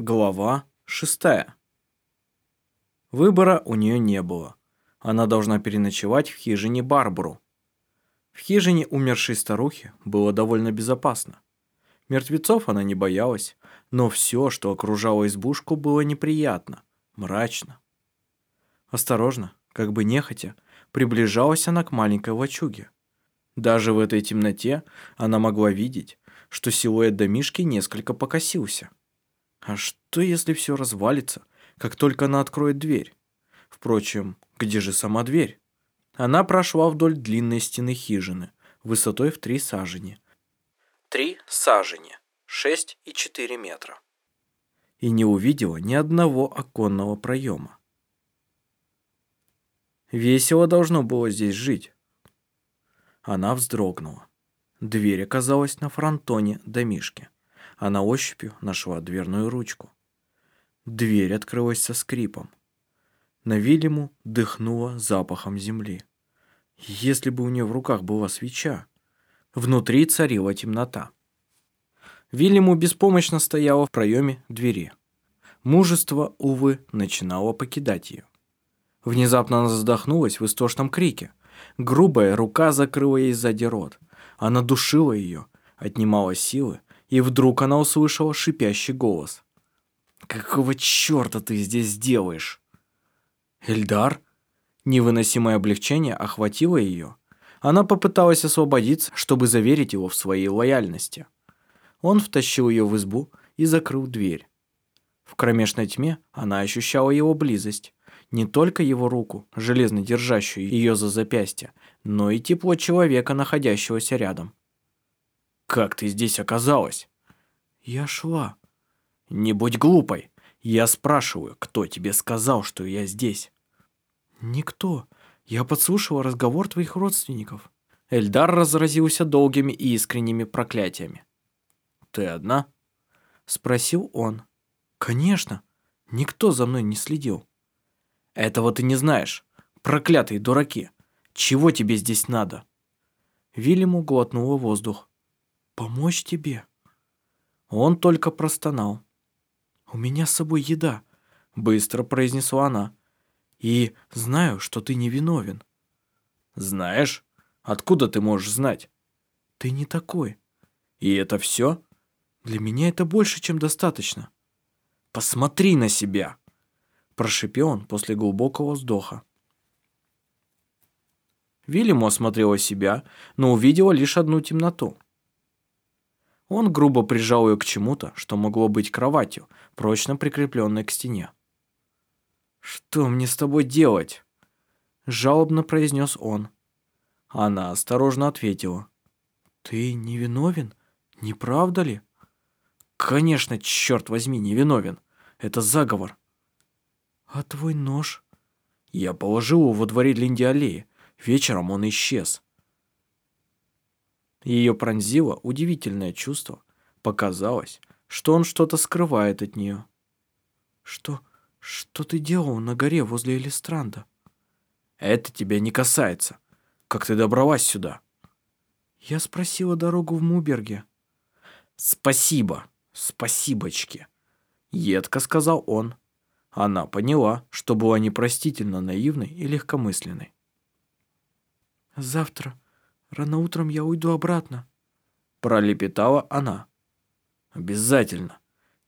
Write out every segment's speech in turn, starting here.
Глава шестая. Выбора у нее не было. Она должна переночевать в хижине Барбару. В хижине умершей старухи было довольно безопасно. Мертвецов она не боялась, но все, что окружало избушку, было неприятно, мрачно. Осторожно, как бы нехотя, приближалась она к маленькой лачуге. Даже в этой темноте она могла видеть, что силуэт домишки несколько покосился. А что, если все развалится, как только она откроет дверь? Впрочем, где же сама дверь? Она прошла вдоль длинной стены хижины, высотой в три сажени. Три сажени, шесть и четыре метра. И не увидела ни одного оконного проема. Весело должно было здесь жить. Она вздрогнула. Дверь оказалась на фронтоне домишки. Она ощупью нашла дверную ручку. Дверь открылась со скрипом. На Вильяму дыхнуло запахом земли. Если бы у нее в руках была свеча. Внутри царила темнота. Вильяму беспомощно стояла в проеме двери. Мужество, увы, начинало покидать ее. Внезапно она задохнулась в истошном крике. Грубая рука закрыла ей сзади рот. Она душила ее, отнимала силы, и вдруг она услышала шипящий голос. «Какого черта ты здесь делаешь?» «Эльдар?» Невыносимое облегчение охватило ее. Она попыталась освободиться, чтобы заверить его в своей лояльности. Он втащил ее в избу и закрыл дверь. В кромешной тьме она ощущала его близость. Не только его руку, железно держащую ее за запястье, но и тепло человека, находящегося рядом. «Как ты здесь оказалась?» «Я шла». «Не будь глупой. Я спрашиваю, кто тебе сказал, что я здесь?» «Никто. Я подслушала разговор твоих родственников». Эльдар разразился долгими и искренними проклятиями. «Ты одна?» Спросил он. «Конечно. Никто за мной не следил». «Этого ты не знаешь. Проклятые дураки. Чего тебе здесь надо?» Вильяму глотнула воздух. «Помочь тебе?» Он только простонал. «У меня с собой еда», — быстро произнесла она. «И знаю, что ты не виновен». «Знаешь? Откуда ты можешь знать?» «Ты не такой». «И это все?» «Для меня это больше, чем достаточно». «Посмотри на себя!» Прошипел он после глубокого вздоха. Вильяму осмотрела себя, но увидела лишь одну темноту. Он грубо прижал ее к чему-то, что могло быть кроватью, прочно прикрепленной к стене. «Что мне с тобой делать?» Жалобно произнес он. Она осторожно ответила. «Ты невиновен? Не правда ли?» «Конечно, черт возьми, невиновен. Это заговор». «А твой нож?» «Я положил его во дворе Линди-аллеи. Вечером он исчез». Ее пронзило удивительное чувство. Показалось, что он что-то скрывает от нее. «Что... что ты делал на горе возле Элистранда?» «Это тебя не касается. Как ты добралась сюда?» «Я спросила дорогу в Муберге». «Спасибо, спасибочки», — едко сказал он. Она поняла, что была непростительно наивной и легкомысленной. «Завтра Рано утром я уйду обратно», — пролепетала она. «Обязательно.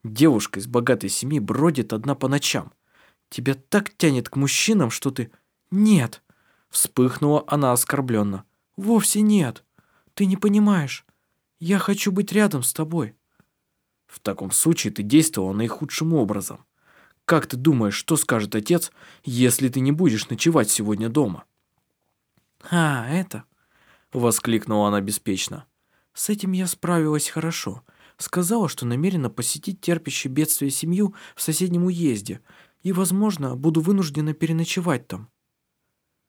Девушка из богатой семьи бродит одна по ночам. Тебя так тянет к мужчинам, что ты...» «Нет», — вспыхнула она оскорбленно. «Вовсе нет. Ты не понимаешь. Я хочу быть рядом с тобой». «В таком случае ты действовала наихудшим образом. Как ты думаешь, что скажет отец, если ты не будешь ночевать сегодня дома?» «А, это...» Воскликнула она беспечно. С этим я справилась хорошо. Сказала, что намерена посетить терпящую бедствие семью в соседнем уезде и, возможно, буду вынуждена переночевать там.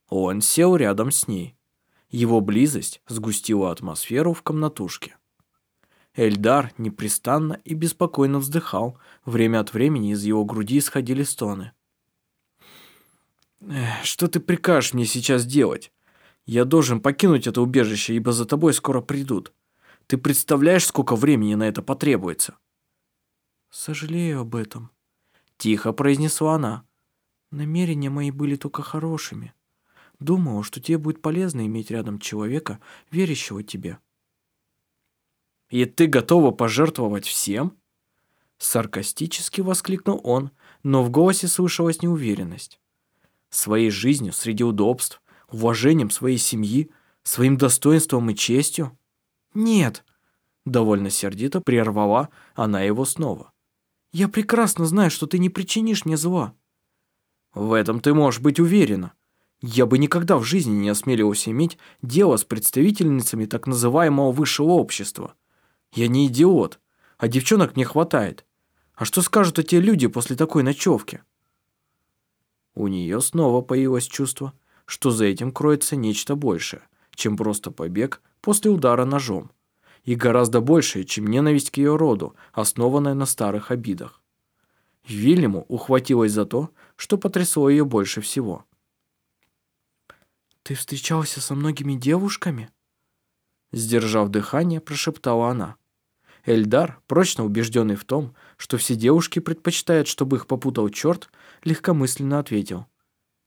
Он сел рядом с ней. Его близость сгустила атмосферу в комнатушке. Эльдар непрестанно и беспокойно вздыхал. Время от времени из его груди исходили стоны. «Что ты прикажешь мне сейчас делать?» Я должен покинуть это убежище, ибо за тобой скоро придут. Ты представляешь, сколько времени на это потребуется?» «Сожалею об этом», — тихо произнесла она. «Намерения мои были только хорошими. Думала, что тебе будет полезно иметь рядом человека, верящего тебе». «И ты готова пожертвовать всем?» Саркастически воскликнул он, но в голосе слышалась неуверенность. «Своей жизнью среди удобств, уважением своей семьи, своим достоинством и честью?» «Нет!» Довольно сердито прервала она его снова. «Я прекрасно знаю, что ты не причинишь мне зла». «В этом ты можешь быть уверена. Я бы никогда в жизни не осмеливался иметь дело с представительницами так называемого высшего общества. Я не идиот, а девчонок мне хватает. А что скажут эти люди после такой ночевки?» У нее снова появилось чувство, что за этим кроется нечто большее, чем просто побег после удара ножом и гораздо большее, чем ненависть к ее роду, основанная на старых обидах. Вильяму ухватилась за то, что потрясло ее больше всего. «Ты встречался со многими девушками?» Сдержав дыхание, прошептала она. Эльдар, прочно убежденный в том, что все девушки предпочитают, чтобы их попутал черт, легкомысленно ответил.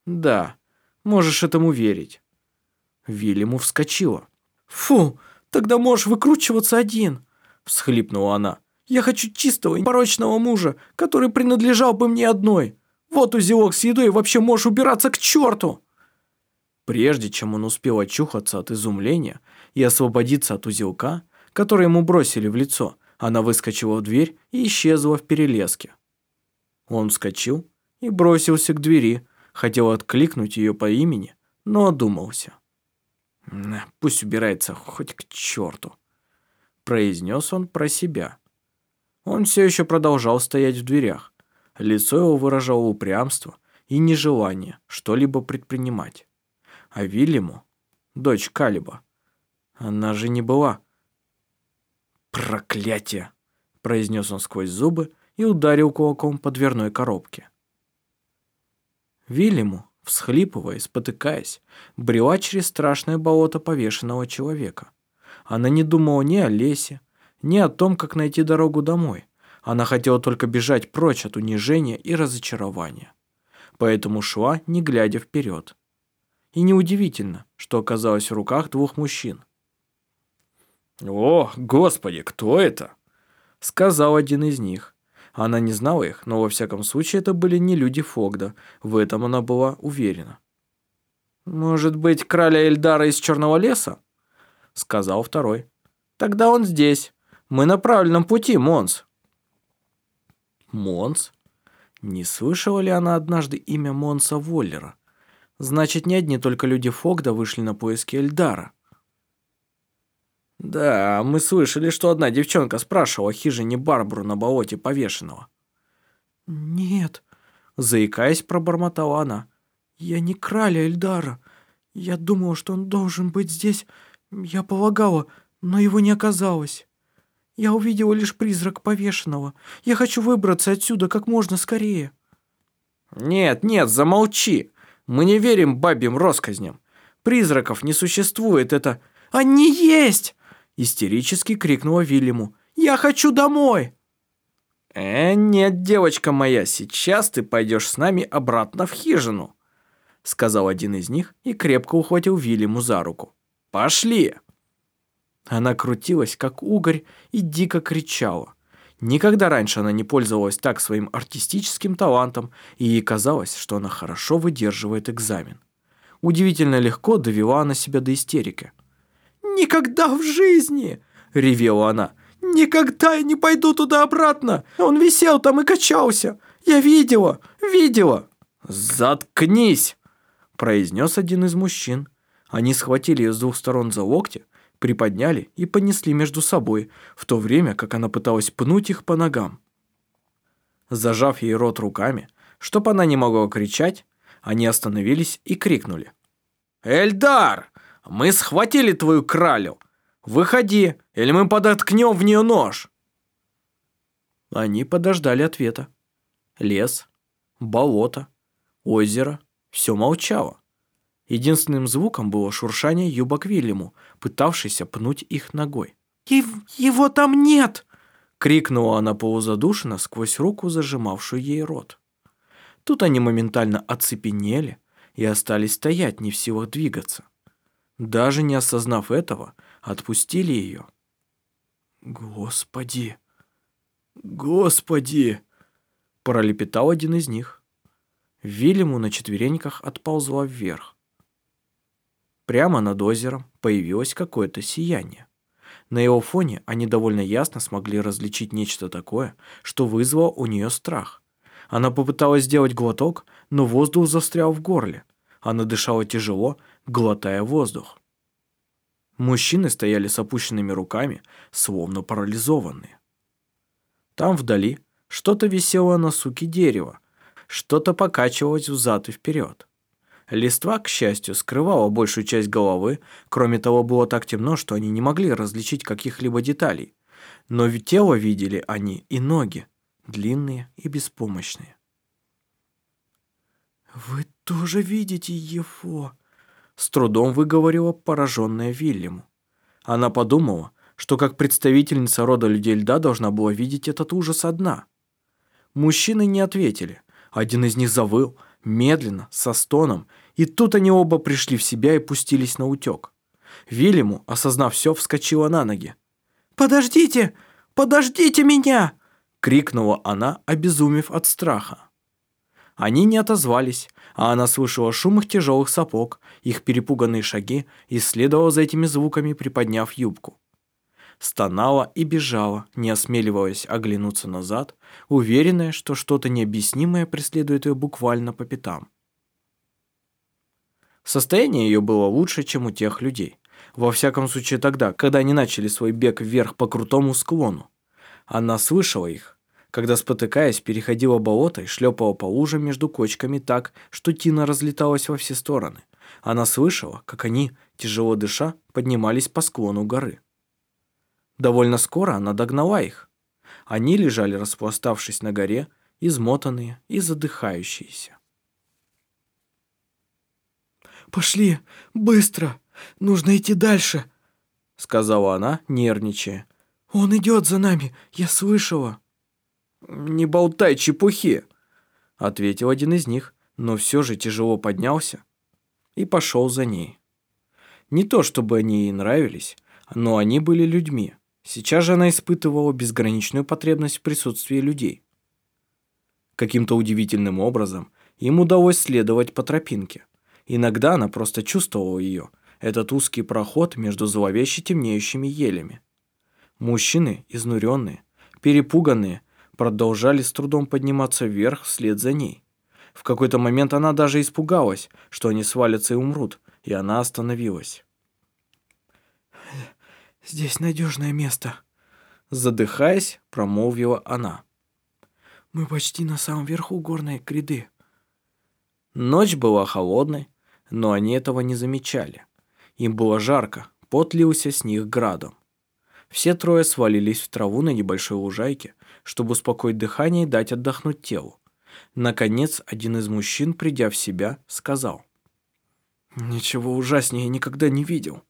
«Да, можешь этому верить». Вильяму вскочила. «Фу, Тогда можешь выкручиваться один», – всхлипнула она. «Я хочу чистого и порочного мужа, который принадлежал бы мне одной. Вот узелок с едой, вообще можешь убираться к черту!» Прежде чем он успел очухаться от изумления и освободиться от узелка, который ему бросили в лицо, она выскочила в дверь и исчезла в перелеске. Он вскочил и бросился к двери, хотел откликнуть ее по имени, но одумался. Пусть убирается хоть к черту. Произнес он про себя. Он все еще продолжал стоять в дверях. Лицо его выражало упрямство и нежелание что-либо предпринимать. А Вильяму, дочь Калиба, она же не была. «Проклятие!» – произнес он сквозь зубы и ударил кулаком по дверной коробке. Вильяму всхлипывая, спотыкаясь, брела через страшное болото повешенного человека. Она не думала ни о лесе, ни о том, как найти дорогу домой. Она хотела только бежать прочь от унижения и разочарования. Поэтому шла, не глядя вперед. И неудивительно, что оказалась в руках двух мужчин. «О, господи, кто это?» Сказал один из них. Она не знала их, но во всяком случае это были не люди Фогда. В этом она была уверена. «Может быть, краля Эльдара из Черного леса?» Сказал второй. «Тогда он здесь. Мы на правильном пути, Монс». Монс? Не слышала ли она однажды имя Монса Воллера? Значит, не одни только люди Фогда вышли на поиски Эльдара. Да, мы слышали, что одна девчонка спрашивала о хижине Барбары на болоте повешенного. Нет, заикаясь, пробормотала она. Я не краля Эльдара. Я думала, что он должен быть здесь. Я полагала, но его не оказалось. Я увидела лишь призрак повешенного. Я хочу выбраться отсюда как можно скорее. Нет, нет, замолчи. Мы не верим бабьим россказням. Призраков не существует, это... Они есть! Истерически крикнула Вильяму. «Я хочу домой!» «Э, нет, девочка моя, сейчас ты пойдешь с нами обратно в хижину», сказал один из них и крепко ухватил Вильяму за руку. «Пошли!» Она крутилась, как угорь, и дико кричала. Никогда раньше она не пользовалась так своим артистическим талантом, и ей казалось, что она хорошо выдерживает экзамен. Удивительно легко довела она себя до истерики. «Никогда в жизни!» — ревела она. «Никогда я не пойду туда обратно! Он висел там и качался! Я видела! Видела!» «Заткнись!» — произнес один из мужчин. Они схватили ее с двух сторон за локти, приподняли и понесли между собой, в то время как она пыталась пнуть их по ногам. Зажав ей рот руками, чтоб она не могла кричать, они остановились и крикнули. «Эльдар!» Мы схватили твою кралю. Выходи, или мы подоткнем в нее нож. Они подождали ответа. Лес, болото, озеро, все молчало. Единственным звуком было шуршание юбок Вильяму, пытавшийся пнуть их ногой. «Его там нет!» — крикнула она полузадушенно сквозь руку, зажимавшую ей рот. Тут они моментально оцепенели и остались стоять, не в силах двигаться. Даже не осознав этого, отпустили ее. «Господи! Господи!» пролепетал один из них. Вильяму на четвереньках отползла вверх. Прямо над озером появилось какое-то сияние. На его фоне они довольно ясно смогли различить нечто такое, что вызвало у нее страх. Она попыталась сделать глоток, но воздух застрял в горле. Она дышала тяжело, глотая воздух. Мужчины стояли с опущенными руками, словно парализованные. Там вдали что-то висело на суке дерева, что-то покачивалось взад и вперед. Листва, к счастью, скрывала большую часть головы, кроме того, было так темно, что они не могли различить каких-либо деталей. Но тело видели они и ноги, длинные и беспомощные. «Вы тоже видите его?» С трудом выговорила пораженная Вильяму. Она подумала, что как представительница рода людей льда должна была видеть этот ужас одна. Мужчины не ответили. Один из них завыл, медленно, со стоном, и тут они оба пришли в себя и пустились на утек. Вильяму, осознав все, вскочила на ноги. «Подождите! Подождите меня!» — крикнула она, обезумев от страха. Они не отозвались, а она слышала шум их тяжелых сапог, их перепуганные шаги и следовала за этими звуками, приподняв юбку. Стонала и бежала, не осмеливаясь оглянуться назад, уверенная, что что-то необъяснимое преследует ее буквально по пятам. Состояние ее было лучше, чем у тех людей. Во всяком случае тогда, когда они начали свой бег вверх по крутому склону. Она слышала их, когда, спотыкаясь, переходила болото и шлепала по лужам между кочками так, что тина разлеталась во все стороны. Она слышала, как они, тяжело дыша, поднимались по склону горы. Довольно скоро она догнала их. Они лежали, распластавшись на горе, измотанные и задыхающиеся. «Пошли, быстро! Нужно идти дальше!» Сказала она, нервничая. «Он идет за нами, я слышала!» «Не болтай чепухи!» Ответил один из них, но все же тяжело поднялся и пошел за ней. Не то чтобы они ей нравились, но они были людьми. Сейчас же она испытывала безграничную потребность в присутствии людей. Каким-то удивительным образом им удалось следовать по тропинке. Иногда она просто чувствовала ее, этот узкий проход между зловеще темнеющими елями. Мужчины, изнуренные, перепуганные, продолжали с трудом подниматься вверх вслед за ней. В какой-то момент она даже испугалась, что они свалятся и умрут, и она остановилась. «Здесь надежное место», — задыхаясь, промолвила она. «Мы почти на самом верху горной гряды». Ночь была холодной, но они этого не замечали. Им было жарко, пот лился с них градом. Все трое свалились в траву на небольшой лужайке, чтобы успокоить дыхание и дать отдохнуть телу. Наконец, один из мужчин, придя в себя, сказал. «Ничего ужаснее я никогда не видел.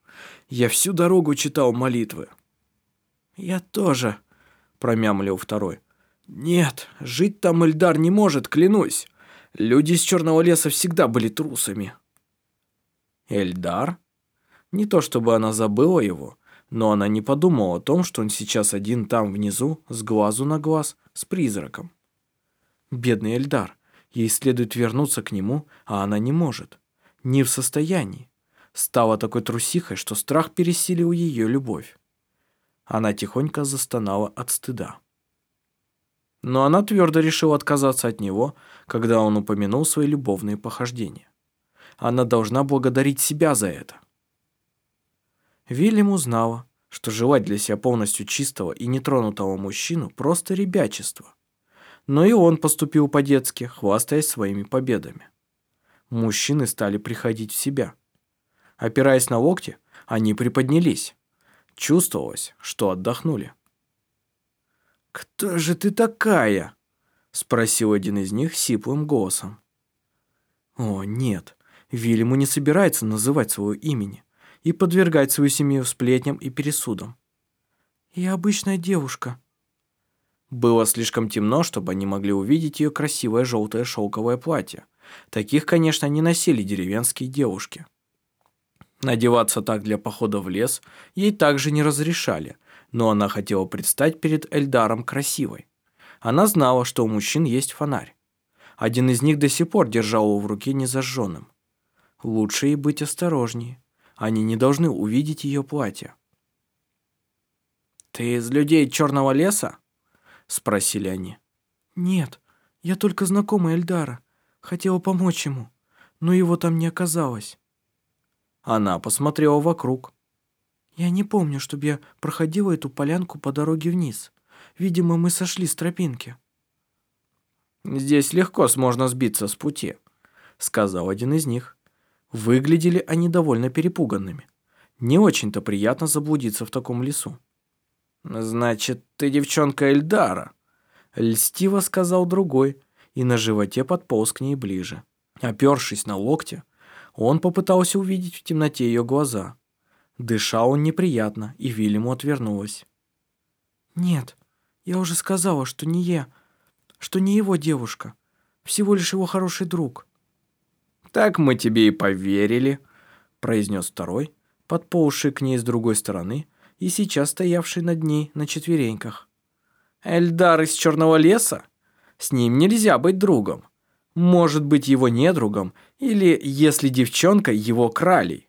Я всю дорогу читал молитвы». «Я тоже», — промямлил второй. «Нет, жить там Эльдар не может, клянусь. Люди из Черного леса всегда были трусами». Эльдар? Не то чтобы она забыла его, но она не подумала о том, что он сейчас один там внизу, с глазу на глаз, с призраком. Бедный Эльдар. Ей следует вернуться к нему, а она не может. Не в состоянии. Стала такой трусихой, что страх пересилил ее любовь. Она тихонько застонала от стыда. Но она твердо решила отказаться от него, когда он упомянул свои любовные похождения. Она должна благодарить себя за это. Вильям узнала, что желать для себя полностью чистого и нетронутого мужчину просто ребячество. Но и он поступил по-детски, хвастаясь своими победами. Мужчины стали приходить в себя. Опираясь на локти, они приподнялись. Чувствовалось, что отдохнули. «Кто же ты такая?» — спросил один из них сиплым голосом. «О, нет, Вильяму не собирается называть своего имени и подвергать свою семью сплетням и пересудам. «Я обычная девушка», Было слишком темно, чтобы они могли увидеть ее красивое желтое шелковое платье. Таких, конечно, не носили деревенские девушки. Надеваться так для похода в лес ей также не разрешали, но она хотела предстать перед Эльдаром красивой. Она знала, что у мужчин есть фонарь. Один из них до сих пор держал его в руке незажженным. Лучше ей быть осторожнее. Они не должны увидеть ее платье. «Ты из людей черного леса?» — спросили они. «Нет, я только знакомая Эльдара. Хотела помочь ему, но его там не оказалось». Она посмотрела вокруг. «Я не помню, чтобы я проходила эту полянку по дороге вниз. Видимо, мы сошли с тропинки». «Здесь легко можно сбиться с пути», — сказал один из них. Выглядели они довольно перепуганными. Не очень-то приятно заблудиться в таком лесу. «Значит, ты девчонка Эльдара», — льстиво сказал другой, и на животе подполз к ней ближе. Опершись на локте, он попытался увидеть в темноте ее глаза. Дышал он неприятно, и Вильяму отвернулась. «Нет, я уже сказала, что не я, что не его девушка, всего лишь его хороший друг». «Так мы тебе и поверили», — произнес второй, подползший к ней с другой стороны и сейчас стоявший над ней на четвереньках. «Эльдар из Черного леса? С ним нельзя быть другом. Может быть его недругом, или, если девчонка, его кралей».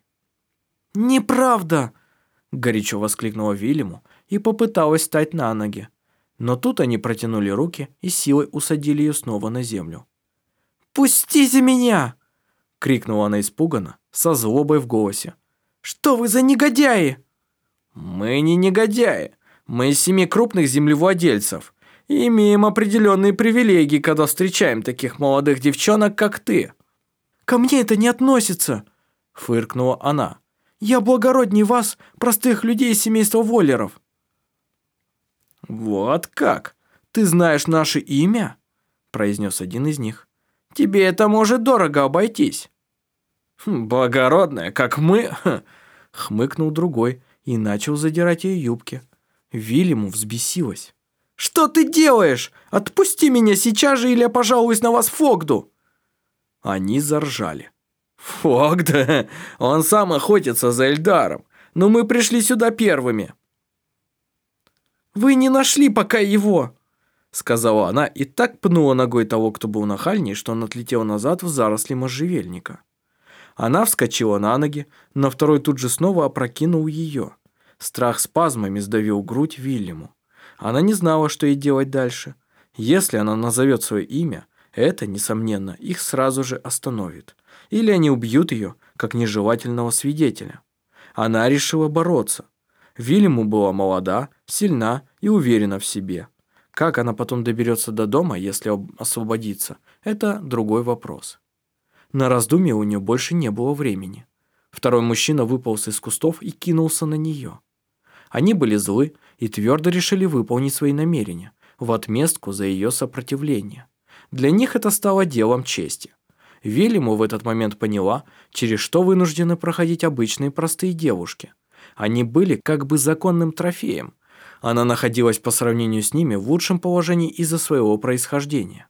«Неправда!» — горячо воскликнула Вильяму и попыталась встать на ноги. Но тут они протянули руки и силой усадили ее снова на землю. «Пустите меня!» — крикнула она испуганно, со злобой в голосе. «Что вы за негодяи?» «Мы не негодяи. Мы из семи крупных землевладельцев и имеем определенные привилегии, когда встречаем таких молодых девчонок, как ты». «Ко мне это не относится», — фыркнула она. «Я благородней вас, простых людей из семейства Воллеров». «Вот как? Ты знаешь наше имя?» – произнес один из них. «Тебе это может дорого обойтись». «Хм, «Благородная, как мы?» – хмыкнул другой и начал задирать ее юбки. Вильяму взбесилась. «Что ты делаешь? Отпусти меня сейчас же, или я пожалуюсь на вас Фогду!» Они заржали. «Фогда? Он сам охотится за Эльдаром, но мы пришли сюда первыми». «Вы не нашли пока его!» Сказала она и так пнула ногой того, кто был нахальней, что он отлетел назад в заросли можжевельника. Она вскочила на ноги, но второй тут же снова опрокинул ее. Страх спазмами сдавил грудь Вильяму. Она не знала, что ей делать дальше. Если она назовет свое имя, это, несомненно, их сразу же остановит. Или они убьют ее, как нежелательного свидетеля. Она решила бороться. Вильяму была молода, сильна и уверена в себе. Как она потом доберется до дома, если освободится, это другой вопрос. На раздумье у нее больше не было времени. Второй мужчина выполз из кустов и кинулся на нее. Они были злы и твердо решили выполнить свои намерения в отместку за ее сопротивление. Для них это стало делом чести. Вильяму в этот момент поняла, через что вынуждены проходить обычные простые девушки – они были как бы законным трофеем. Она находилась по сравнению с ними в лучшем положении из-за своего происхождения.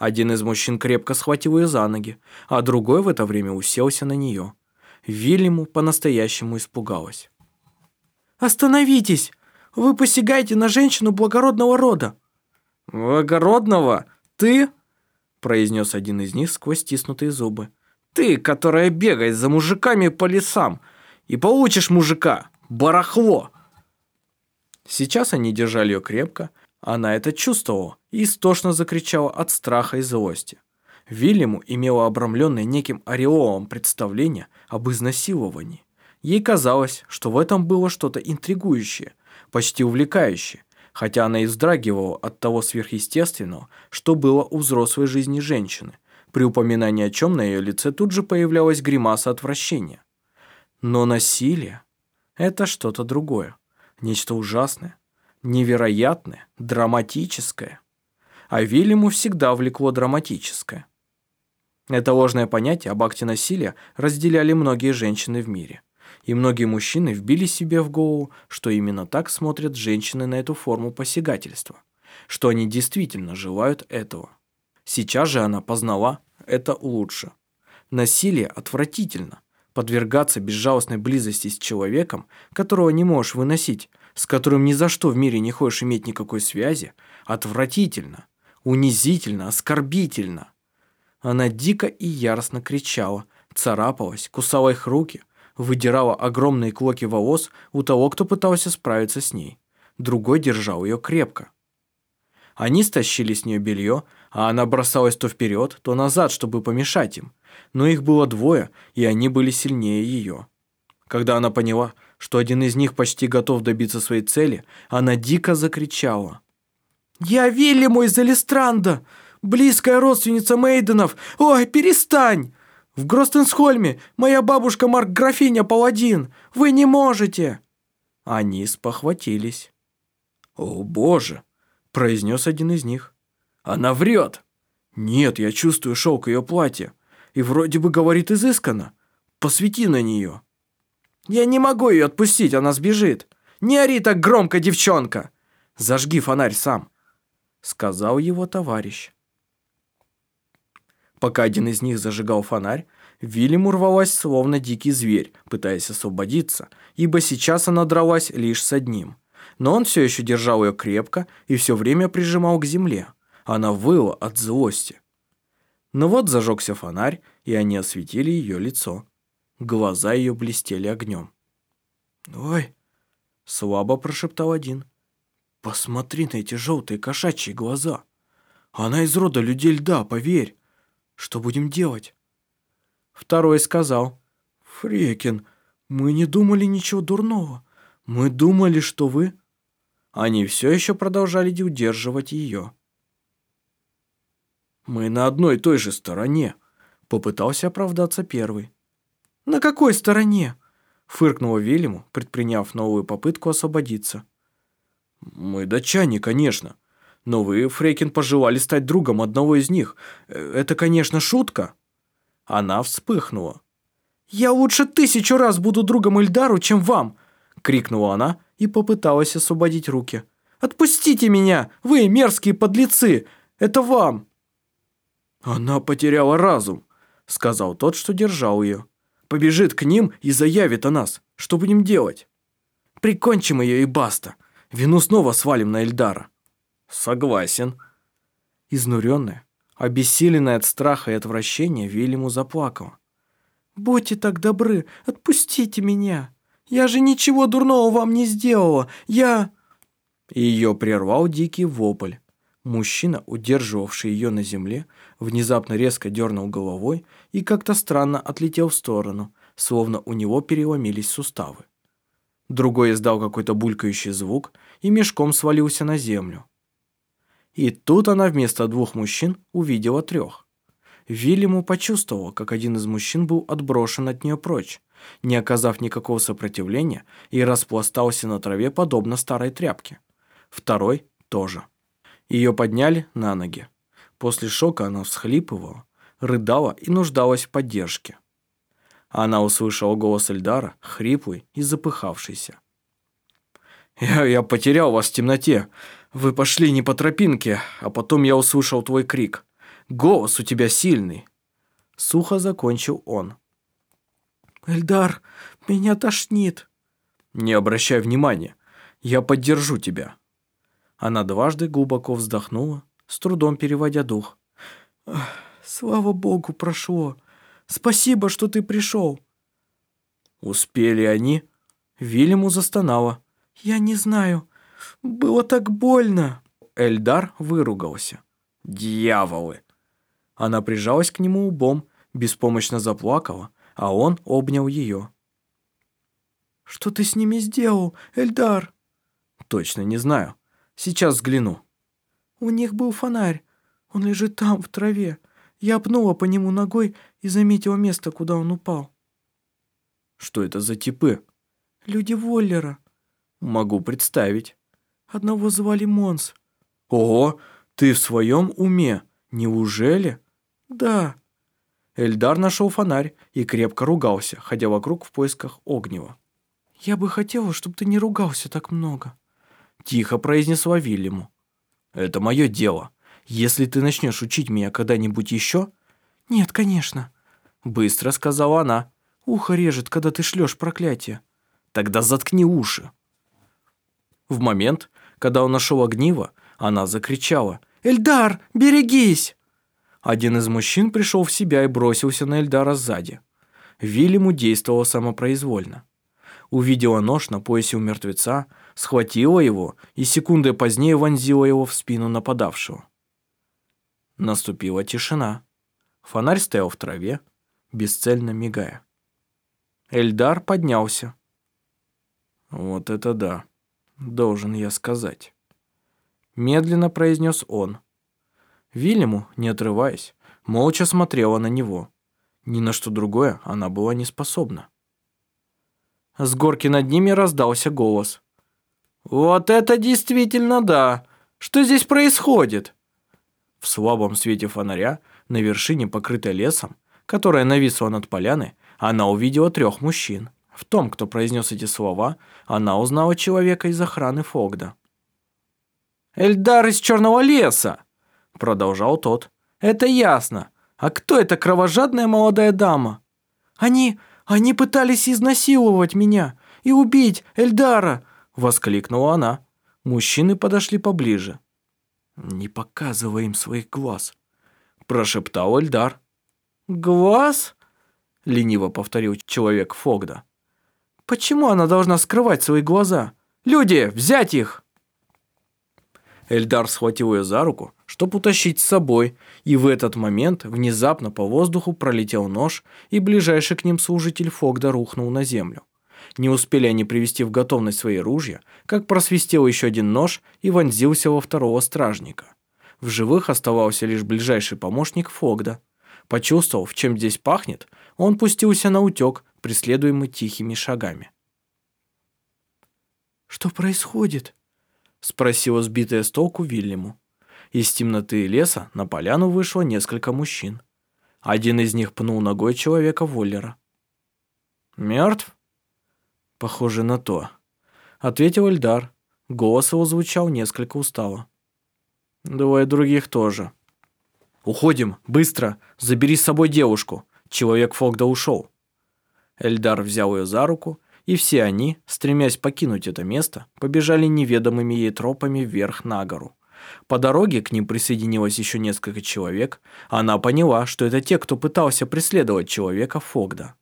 Один из мужчин крепко схватил ее за ноги, а другой в это время уселся на нее. Вильяму по-настоящему испугалась. «Остановитесь! Вы посягаете на женщину благородного рода!» «Благородного? Ты?» произнес один из них сквозь стиснутые зубы. «Ты, которая бегает за мужиками по лесам, и получишь мужика, барахло!» Сейчас они держали ее крепко, она это чувствовала и истошно закричала от страха и злости. Вильяму имела обрамленное неким ореолом представление об изнасиловании. Ей казалось, что в этом было что-то интригующее, почти увлекающее, хотя она и вздрагивала от того сверхъестественного, что было у взрослой жизни женщины, при упоминании о чем на ее лице тут же появлялась гримаса отвращения. Но насилие – это что-то другое, нечто ужасное, невероятное, драматическое. А Вильяму всегда влекло драматическое. Это ложное понятие об акте насилия разделяли многие женщины в мире. И многие мужчины вбили себе в голову, что именно так смотрят женщины на эту форму посягательства, что они действительно желают этого. Сейчас же она познала это лучше. Насилие отвратительно. Подвергаться безжалостной близости с человеком, которого не можешь выносить, с которым ни за что в мире не хочешь иметь никакой связи, отвратительно, унизительно, оскорбительно. Она дико и яростно кричала, царапалась, кусала их руки, выдирала огромные клоки волос у того, кто пытался справиться с ней. Другой держал ее крепко. Они стащили с нее белье, а она бросалась то вперед, то назад, чтобы помешать им. Но их было двое, и они были сильнее ее. Когда она поняла, что один из них почти готов добиться своей цели, она дико закричала. «Я Вильяму из Элистранда! Близкая родственница Мейденов! Ой, перестань! В Гростенсхольме моя бабушка Марк графиня Паладин! Вы не можете!» Они спохватились. «О, боже!» – произнес один из них. Она врет. Нет, я чувствую шелк ее платья. И вроде бы говорит изысканно. Посвети на нее. Я не могу ее отпустить, она сбежит. Не ори так громко, девчонка. Зажги фонарь сам. Сказал его товарищ. Пока один из них зажигал фонарь, Вильям урвалась словно дикий зверь, пытаясь освободиться, ибо сейчас она дралась лишь с одним. Но он все еще держал ее крепко и все время прижимал к земле. Она выла от злости. Но вот зажегся фонарь, и они осветили ее лицо. Глаза ее блестели огнем. «Ой!» — слабо прошептал один. «Посмотри на эти желтые кошачьи глаза. Она из рода людей льда, поверь. Что будем делать?» Второй сказал. «Фрекин, мы не думали ничего дурного. Мы думали, что вы...» Они все еще продолжали удерживать ее. «Мы на одной и той же стороне», — попытался оправдаться первый. «На какой стороне?» — фыркнула Вильяму, предприняв новую попытку освободиться. «Мы датчане, конечно. Но вы, Фрейкин, пожелали стать другом одного из них. Это, конечно, шутка». Она вспыхнула. «Я лучше тысячу раз буду другом Эльдару, чем вам!» — крикнула она и попыталась освободить руки. «Отпустите меня! Вы мерзкие подлецы! Это вам!» «Она потеряла разум», — сказал тот, что держал ее. «Побежит к ним и заявит о нас. Что будем делать?» «Прикончим ее и баста. Вину снова свалим на Эльдара». «Согласен». Изнуренная, обессиленная от страха и отвращения, Вильяму заплакала. «Будьте так добры, отпустите меня. Я же ничего дурного вам не сделала. Я...» Ее прервал дикий вопль. Мужчина, удерживавший ее на земле, внезапно резко дернул головой и как-то странно отлетел в сторону, словно у него переломились суставы. Другой издал какой-то булькающий звук и мешком свалился на землю. И тут она вместо двух мужчин увидела трех. Вильяму почувствовал, как один из мужчин был отброшен от нее прочь, не оказав никакого сопротивления и распластался на траве подобно старой тряпке. Второй тоже. Ее подняли на ноги. После шока она всхлипывала, рыдала и нуждалась в поддержке. Она услышала голос Эльдара, хриплый и запыхавшийся. «Я, «Я потерял вас в темноте. Вы пошли не по тропинке, а потом я услышал твой крик. Голос у тебя сильный». Сухо закончил он. «Эльдар, меня тошнит». «Не обращай внимания. Я поддержу тебя». Она дважды глубоко вздохнула, с трудом переводя дух. «Слава богу, прошло. Спасибо, что ты пришел». Успели они? Вильяму застонала. «Я не знаю. Было так больно». Эльдар выругался. «Дьяволы!» Она прижалась к нему лбом, беспомощно заплакала, а он обнял ее. «Что ты с ними сделал, Эльдар?» «Точно не знаю. Сейчас взгляну». «У них был фонарь. Он лежит там, в траве. Я пнула по нему ногой и заметила место, куда он упал». «Что это за типы?» «Люди Воллера». «Могу представить». «Одного звали Монс». «Ого, ты в своем уме? Неужели?» «Да». Эльдар нашел фонарь и крепко ругался, ходя вокруг в поисках огнева. «Я бы хотела, чтобы ты не ругался так много», — тихо произнесла Вильяму. «Это мое дело. Если ты начнешь учить меня когда-нибудь еще...» «Нет, конечно», — быстро сказала она. «Ухо режет, когда ты шлешь проклятие». «Тогда заткни уши». В момент, когда он нашел огниво, она закричала. «Эльдар, берегись!» Один из мужчин пришел в себя и бросился на Эльдара сзади. Вильяму действовала самопроизвольно. Увидела нож на поясе у мертвеца, схватила его и секундой позднее вонзила его в спину нападавшего. Наступила тишина. Фонарь стоял в траве, бесцельно мигая. Эльдар поднялся. «Вот это да, должен я сказать», — медленно произнес он. Вильяму, не отрываясь, молча смотрела на него. Ни на что другое она была не способна. С горки над ними раздался голос. «Вот это действительно да! Что здесь происходит?» В слабом свете фонаря на вершине, покрытой лесом, которая нависла над поляной, она увидела трех мужчин. В том, кто произнес эти слова, она узнала человека из охраны Фогда. «Эльдар из Черного леса!» Продолжал тот. «Это ясно. А кто эта кровожадная молодая дама?» «Они... они пытались изнасиловать меня и убить Эльдара!» Воскликнула она. Мужчины подошли поближе. «Не показывай им своих глаз», прошептал Эльдар. «Глаз?» лениво повторил человек Фогда. «Почему она должна скрывать свои глаза? Люди, взять их!» Эльдар схватил ее за руку, чтобы утащить с собой, и в этот момент внезапно по воздуху пролетел нож, и ближайший к ним служитель Фогда рухнул на землю. Не успели они привести в готовность свои ружья, как просвистел еще один нож и вонзился во второго стражника. В живых оставался лишь ближайший помощник Фогда. Почувствовав, чем здесь пахнет, он пустился на утек, преследуемый тихими шагами. «Что происходит?» — спросила сбитая с толку Вильяму. Из темноты леса на поляну вышло несколько мужчин. Один из них пнул ногой человека Воллера. «Мертв?» «Похоже на то», — ответил Эльдар. Голос его звучал несколько устало. «Двое других тоже». «Уходим, быстро! Забери с собой девушку!» Человек Фогда ушел. Эльдар взял ее за руку и все они, стремясь покинуть это место, побежали неведомыми ей тропами вверх на гору. По дороге к ним присоединилось еще несколько человек. Она поняла, что это те, кто пытался преследовать человека Фогда.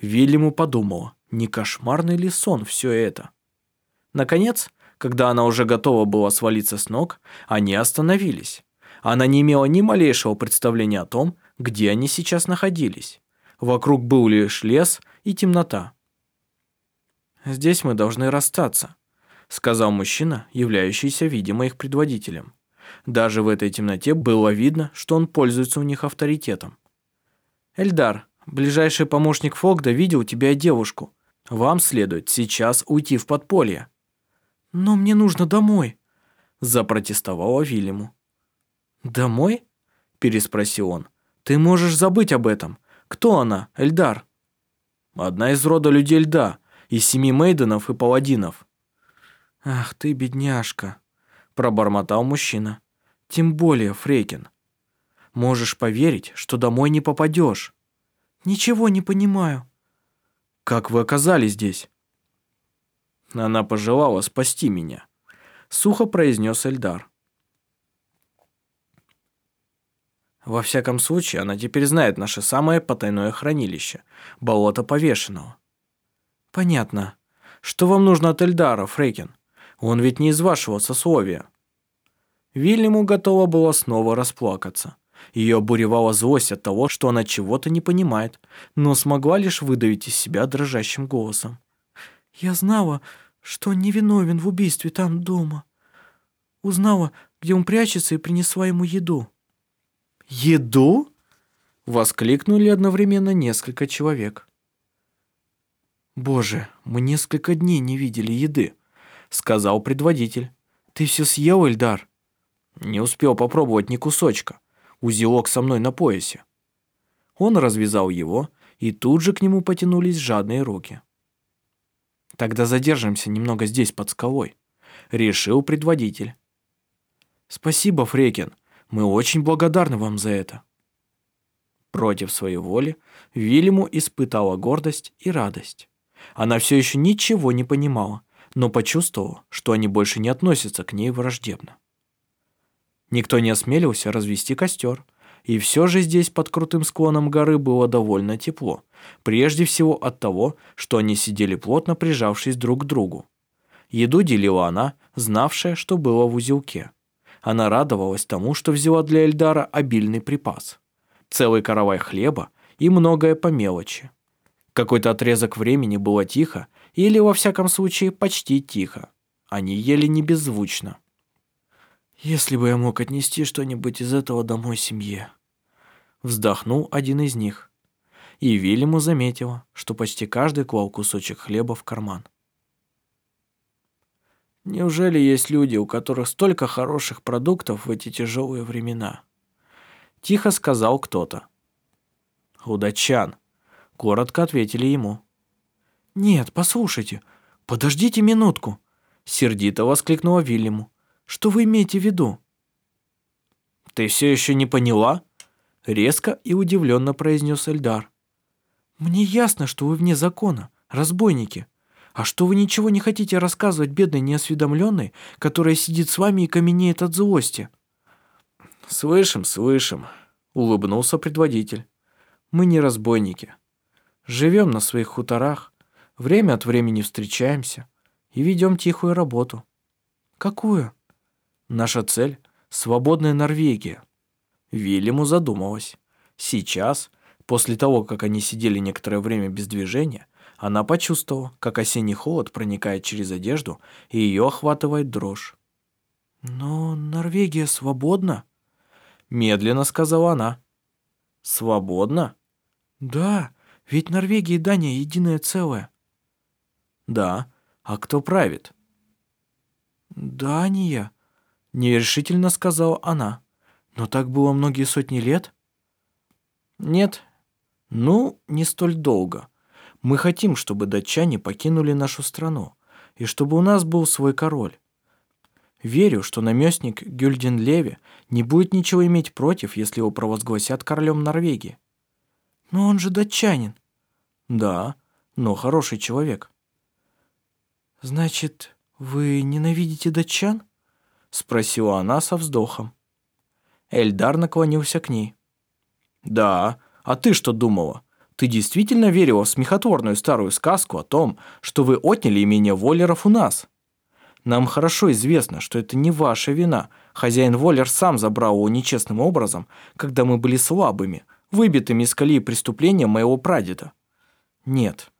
Вильяму подумала, не кошмарный ли сон все это? Наконец, когда она уже готова была свалиться с ног, они остановились. Она не имела ни малейшего представления о том, где они сейчас находились. Вокруг был лишь лес и темнота. «Здесь мы должны расстаться», — сказал мужчина, являющийся, видимо, их предводителем. Даже в этой темноте было видно, что он пользуется у них авторитетом. «Эльдар, ближайший помощник Фогда видел тебя девушку. Вам следует сейчас уйти в подполье». «Но мне нужно домой», — запротестовала Вильяму. «Домой?» — переспросил он. «Ты можешь забыть об этом. Кто она, Эльдар?» «Одна из рода людей льда из семи мейденов и паладинов». «Ах ты, бедняжка», – пробормотал мужчина. «Тем более, Фрейкин. Можешь поверить, что домой не попадешь». «Ничего не понимаю». «Как вы оказались здесь?» Она пожелала спасти меня, сухо произнес Эльдар. Во всяком случае, она теперь знает наше самое потайное хранилище – болото повешенного. «Понятно. Что вам нужно от Эльдара, Фрейкин? Он ведь не из вашего сословия». Вильяму готова была снова расплакаться. Ее обуревала злость от того, что она чего-то не понимает, но смогла лишь выдавить из себя дрожащим голосом. «Я знала, что он невиновен в убийстве там дома. Узнала, где он прячется, и принесла ему еду». «Еду?» — воскликнули одновременно несколько человек. «Боже, мы несколько дней не видели еды», — сказал предводитель. «Ты все съел, Эльдар?» «Не успел попробовать ни кусочка. Узелок со мной на поясе». Он развязал его, и тут же к нему потянулись жадные руки. «Тогда задержимся немного здесь, под скалой», — решил предводитель. «Спасибо, Фрекин, мы очень благодарны вам за это». Против своей воли Вильяму испытала гордость и радость. Она все еще ничего не понимала, но почувствовала, что они больше не относятся к ней враждебно. Никто не осмелился развести костер, и все же здесь под крутым склоном горы было довольно тепло, прежде всего от того, что они сидели плотно прижавшись друг к другу. Еду делила она, знавшая, что было в узелке. Она радовалась тому, что взяла для Эльдара обильный припас. Целый каравай хлеба и многое по мелочи. Какой-то отрезок времени было тихо, или, во всяком случае, почти тихо. Они ели не беззвучно. «Если бы я мог отнести что-нибудь из этого домой семье», вздохнул один из них. И Вильяму заметила, что почти каждый клал кусочек хлеба в карман. Неужели есть люди, у которых столько хороших продуктов в эти тяжелые времена? Тихо сказал кто-то. Удачан. Коротко ответили ему. «Нет, послушайте, подождите минутку», сердито воскликнула Вильяму. Что вы имеете в виду?» «Ты все еще не поняла?» Резко и удивленно произнес Эльдар. «Мне ясно, что вы вне закона, разбойники. А что вы ничего не хотите рассказывать бедной неосведомленной, которая сидит с вами и каменеет от злости?» «Слышим, слышим», — улыбнулся предводитель. «Мы не разбойники. Живем на своих хуторах, время от времени встречаемся и ведем тихую работу». «Какую?» Наша цель — свободная Норвегия. Вильяму задумалась. Сейчас, после того, как они сидели некоторое время без движения, она почувствовала, как осенний холод проникает через одежду, и ее охватывает дрожь. «Но Норвегия свободна?» Медленно сказала она. «Свободна?» «Да, ведь Норвегия и Дания единое целое». «Да, а кто правит?» «Дания», нерешительно сказала она. Но так было многие сотни лет? Нет. Ну, не столь долго. Мы хотим, чтобы датчане покинули нашу страну, и чтобы у нас был свой король. Верю, что наместник Гюльден Леви не будет ничего иметь против, если его провозгласят королем Норвегии. Но он же датчанин. Да, но хороший человек. Значит, вы ненавидите датчан? Спросила она со вздохом. Эльдар наклонился к ней. «Да, а ты что думала? Ты действительно верила в смехотворную старую сказку о том, что вы отняли имение Воллеров у нас? Нам хорошо известно, что это не ваша вина. Хозяин Воллер сам забрал его нечестным образом, когда мы были слабыми, выбитыми из колеи преступления моего прадеда. Нет,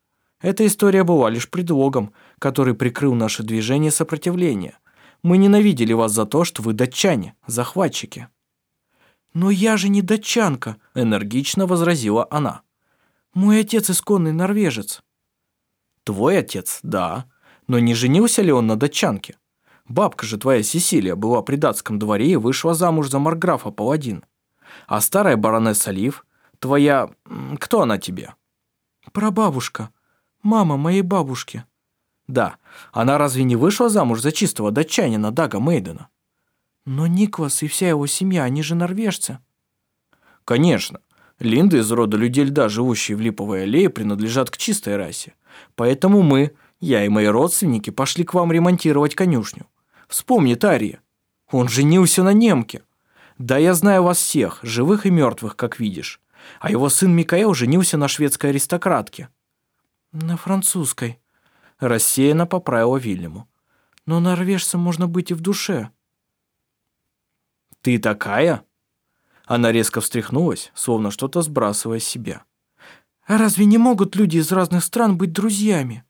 эта история была лишь предлогом, который прикрыл наше движение сопротивления – мы ненавидели вас за то, что вы датчане, захватчики». «Но я же не датчанка», — энергично возразила она. «Мой отец исконный норвежец». «Твой отец, да. Но не женился ли он на датчанке? Бабка же твоя Сесилия была при датском дворе и вышла замуж за марграфа Паладин. А старая баронесса Лив, твоя... кто она тебе?» «Прабабушка. Мама моей бабушки». Да, она разве не вышла замуж за чистого датчанина Дага Мейдена? Но Никвас и вся его семья, они же норвежцы. Конечно. Линды из рода людей льда, живущие в Липовой аллее, принадлежат к чистой расе. Поэтому мы, я и мои родственники, пошли к вам ремонтировать конюшню. Вспомни Тария. Он женился на немке. Да, я знаю вас всех, живых и мертвых, как видишь. А его сын Микаэл женился на шведской аристократке. На французской, рассеянно поправила Вильяму. «Но норвежцем можно быть и в душе». «Ты такая?» Она резко встряхнулась, словно что-то сбрасывая с себя. «А разве не могут люди из разных стран быть друзьями?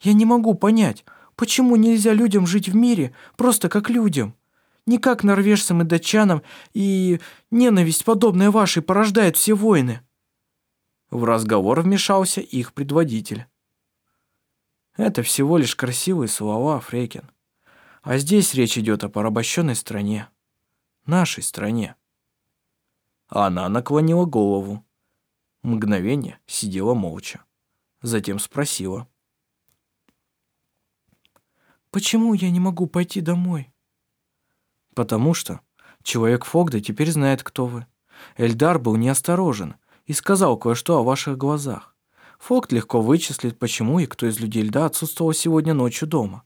Я не могу понять, почему нельзя людям жить в мире просто как людям? Не как норвежцам и датчанам, и ненависть, подобная вашей, порождает все войны». В разговор вмешался их предводитель. Это всего лишь красивые слова, Фрейкин. А здесь речь идет о порабощенной стране. Нашей стране. Она наклонила голову. Мгновение сидела молча. Затем спросила. «Почему я не могу пойти домой?» «Потому что человек Фогда теперь знает, кто вы. Эльдар был неосторожен и сказал кое-что о ваших глазах. Фогд легко вычислит, почему и кто из людей льда отсутствовал сегодня ночью дома.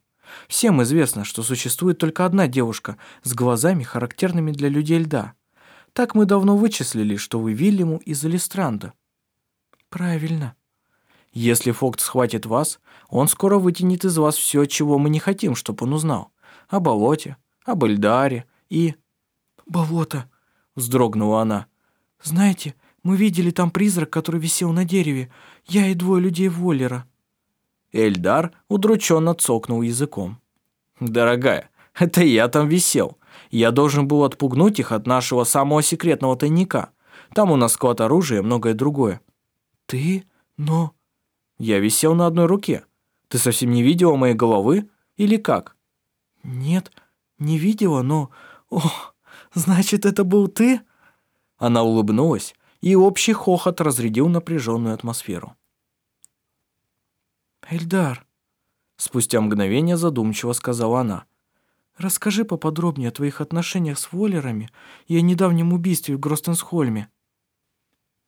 Всем известно, что существует только одна девушка с глазами, характерными для людей льда. Так мы давно вычислили, что вы Вильяму из Алистранда. Правильно. Если Фогд схватит вас, он скоро вытянет из вас все, чего мы не хотим, чтобы он узнал. О болоте, об Эльдаре и... «Болото», — вздрогнула она. «Знаете, мы видели там призрак, который висел на дереве. Я и двое людей Воллера». Эльдар удрученно цокнул языком. «Дорогая, это я там висел. Я должен был отпугнуть их от нашего самого секретного тайника. Там у нас склад оружия и многое другое». «Ты? Но...» «Я висел на одной руке. Ты совсем не видела моей головы? Или как?» «Нет, не видела, но... Ох, значит, это был ты?» Она улыбнулась, и общий хохот разрядил напряженную атмосферу. «Эльдар», — спустя мгновение задумчиво сказала она, «расскажи поподробнее о твоих отношениях с Воллерами и о недавнем убийстве в Гростенсхольме».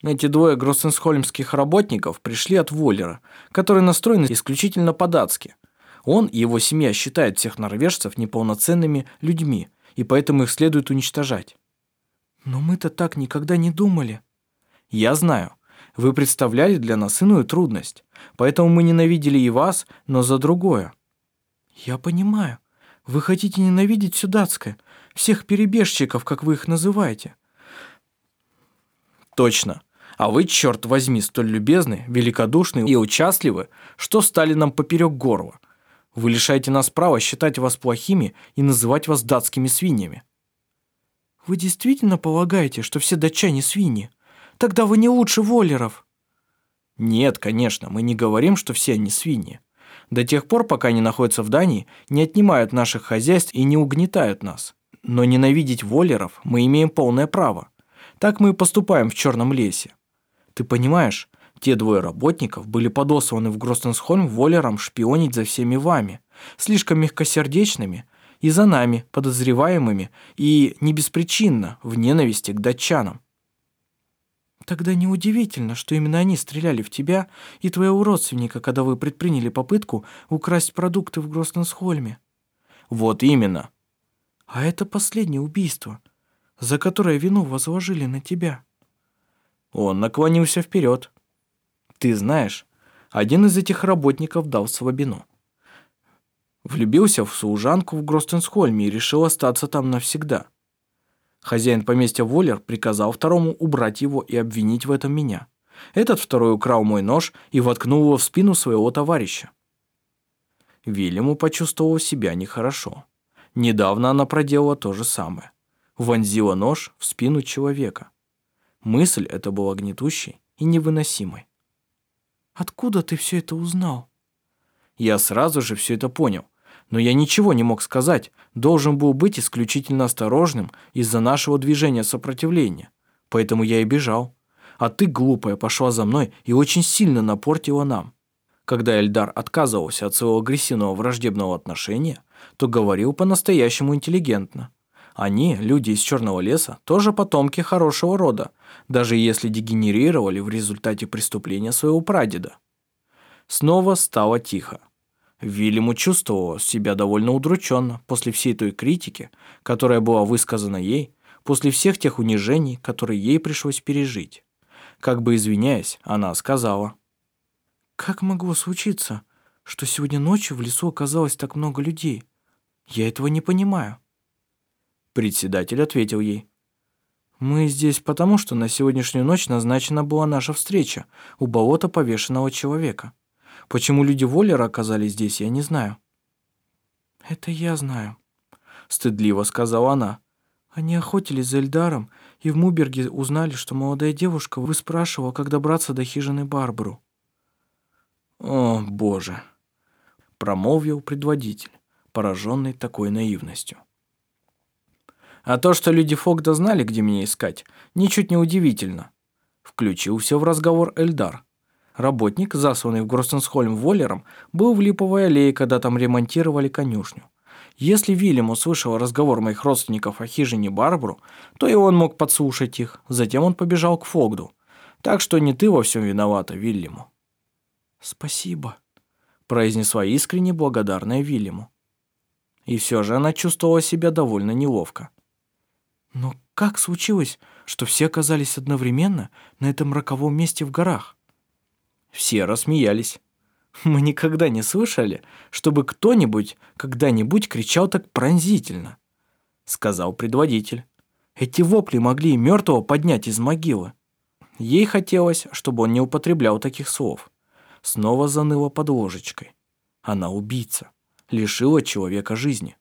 Эти двое гроссенсхольмских работников пришли от Воллера, который настроен исключительно по-датски. Он и его семья считают всех норвежцев неполноценными людьми, и поэтому их следует уничтожать. Но мы-то так никогда не думали. Я знаю. Вы представляли для нас иную трудность, поэтому мы ненавидели и вас, но за другое. Я понимаю. Вы хотите ненавидеть все датское, всех перебежчиков, как вы их называете. Точно. А вы, черт возьми, столь любезны, великодушны и участливы, что стали нам поперек горла. Вы лишаете нас права считать вас плохими и называть вас датскими свиньями. Вы действительно полагаете, что все датчане свиньи? Тогда вы не лучше воллеров. Нет, конечно, мы не говорим, что все они свиньи. До тех пор, пока они находятся в Дании, не отнимают наших хозяйств и не угнетают нас. Но ненавидеть воллеров мы имеем полное право. Так мы и поступаем в Черном лесе. Ты понимаешь, те двое работников были подосланы в Гростенсхольм воллером шпионить за всеми вами, слишком мягкосердечными, и за нами, подозреваемыми, и не беспричинно, в ненависти к датчанам. Тогда неудивительно, что именно они стреляли в тебя и твоего родственника, когда вы предприняли попытку украсть продукты в Гростенсхольме. Вот именно. А это последнее убийство, за которое вину возложили на тебя. Он наклонился вперед. Ты знаешь, один из этих работников дал слабину. Влюбился в служанку в Гростенсхольме и решил остаться там навсегда. Хозяин поместья Воллер приказал второму убрать его и обвинить в этом меня. Этот второй украл мой нож и воткнул его в спину своего товарища. Вильяму почувствовал себя нехорошо. Недавно она проделала то же самое. Вонзила нож в спину человека. Мысль эта была гнетущей и невыносимой. «Откуда ты все это узнал?» Я сразу же все это понял, но я ничего не мог сказать, должен был быть исключительно осторожным из-за нашего движения сопротивления. Поэтому я и бежал. А ты, глупая, пошла за мной и очень сильно напортила нам. Когда Эльдар отказывался от своего агрессивного враждебного отношения, то говорил по-настоящему интеллигентно. Они, люди из Черного леса, тоже потомки хорошего рода, даже если дегенерировали в результате преступления своего прадеда. Снова стало тихо. Вильяму чувствовала себя довольно удрученно после всей той критики, которая была высказана ей, после всех тех унижений, которые ей пришлось пережить. Как бы извиняясь, она сказала. «Как могло случиться, что сегодня ночью в лесу оказалось так много людей? Я этого не понимаю». Председатель ответил ей. «Мы здесь потому, что на сегодняшнюю ночь назначена была наша встреча у болота повешенного человека. Почему люди Воллера оказались здесь, я не знаю». «Это я знаю», — стыдливо сказала она. «Они охотились за Эльдаром и в Муберге узнали, что молодая девушка выспрашивала, как добраться до хижины Барбару». «О, боже!» — промолвил предводитель, пораженный такой наивностью. А то, что люди Фогда знали, где меня искать, ничуть не удивительно. В Включил все в разговор Эльдар. Работник, засланный в Гроссенсхольм Воллером, был в Липовой аллее, когда там ремонтировали конюшню. Если Вильям услышал разговор моих родственников о хижине Барбару, то и он мог подслушать их. Затем он побежал к Фогду. Так что не ты во всем виновата, Вильяму. «Спасибо», – произнесла искренне благодарная Вильяму. И все же она чувствовала себя довольно неловко. «Но как случилось, что все оказались одновременно на этом роковом месте в горах?» Все рассмеялись. Мы никогда не слышали, чтобы кто-нибудь когда-нибудь кричал так пронзительно, сказал предводитель. Эти вопли могли и мертвого поднять из могилы. Ей хотелось, чтобы он не употреблял таких слов. Снова заныла под ложечкой. Она убийца, лишила человека жизни.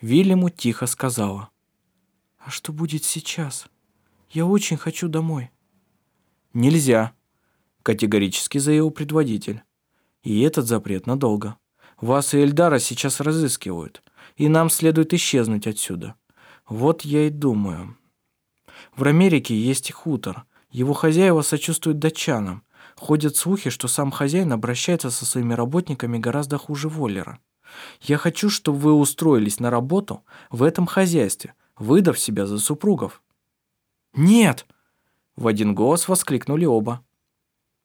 Вильяму тихо сказала. «А что будет сейчас? Я очень хочу домой». «Нельзя», — категорически заявил предводитель. И этот запрет надолго. Вас и Эльдара сейчас разыскивают, и нам следует исчезнуть отсюда. Вот я и думаю. В Америке есть хутор. Его хозяева сочувствуют датчанам. Ходят слухи, что сам хозяин обращается со своими работниками гораздо хуже Воллера. Я хочу, чтобы вы устроились на работу в этом хозяйстве, выдав себя за супругов». «Нет!» — в один голос воскликнули оба.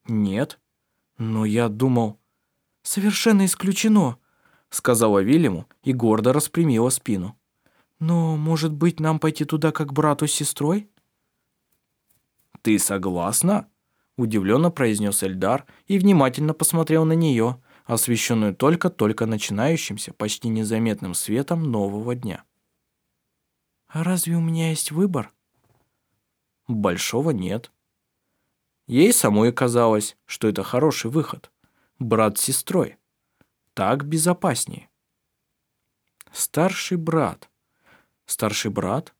«Нет? Но я думал...» «Совершенно исключено», — сказала Вильяму и гордо распрямила спину. «Но, может быть, нам пойти туда как брату с сестрой?» «Ты согласна?» — удивленно произнес Эльдар и внимательно посмотрел на нее, освещенную только-только начинающимся, почти незаметным светом нового дня. «А разве у меня есть выбор?» «Большого нет». Ей самой казалось, что это хороший выход брат с сестрой. Так безопаснее. Старший брат. Старший брат?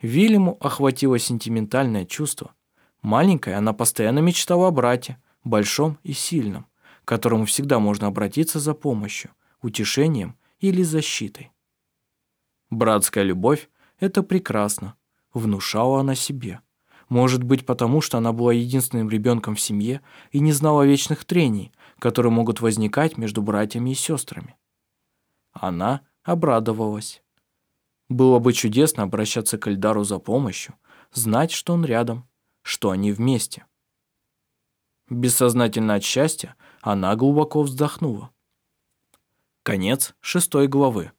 Вильяму охватило сентиментальное чувство. Маленькая она постоянно мечтала о брате, большом и сильном, к которому всегда можно обратиться за помощью, утешением или защитой. Братская любовь – это прекрасно, внушала она себе. Может быть, потому что она была единственным ребенком в семье и не знала вечных трений, которые могут возникать между братьями и сестрами. Она обрадовалась. Было бы чудесно обращаться к Эльдару за помощью, знать, что он рядом, что они вместе. Бессознательно от счастья она глубоко вздохнула. Конец шестой главы.